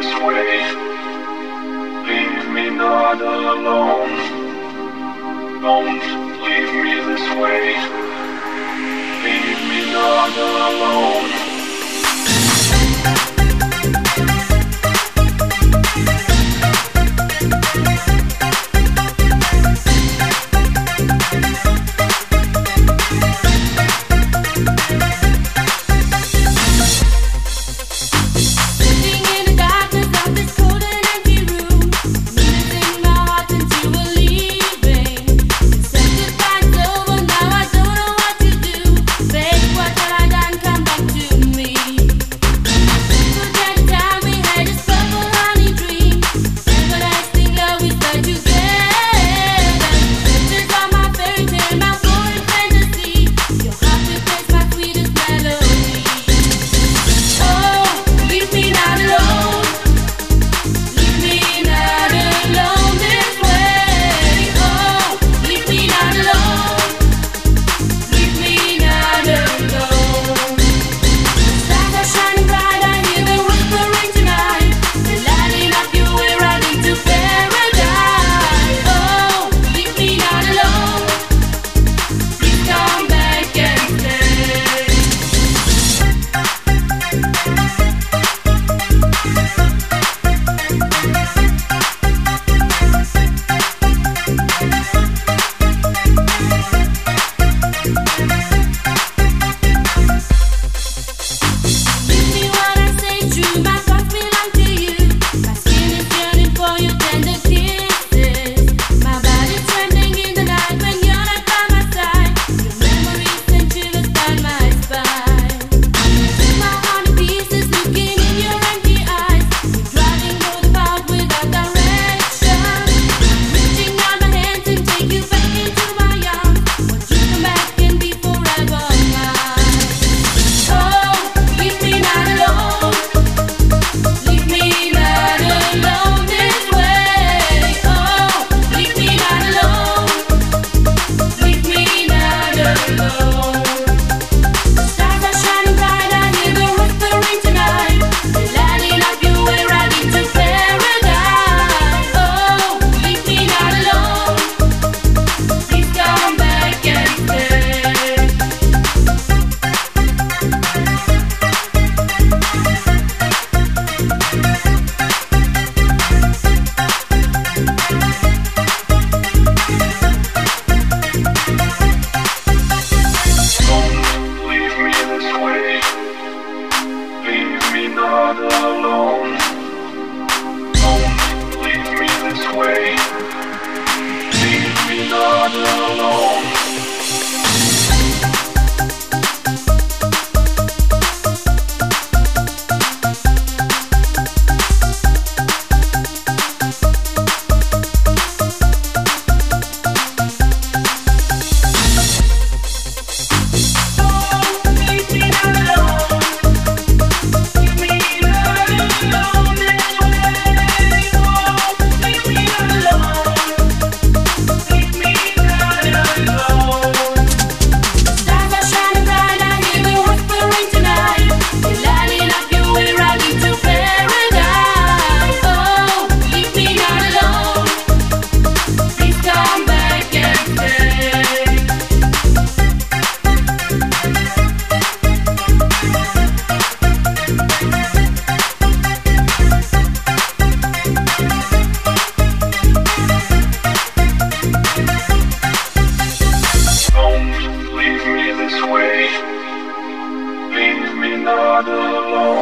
this way. Leave me not alone. Don't leave me this way. Leave me not alone. Not alone. Not alone.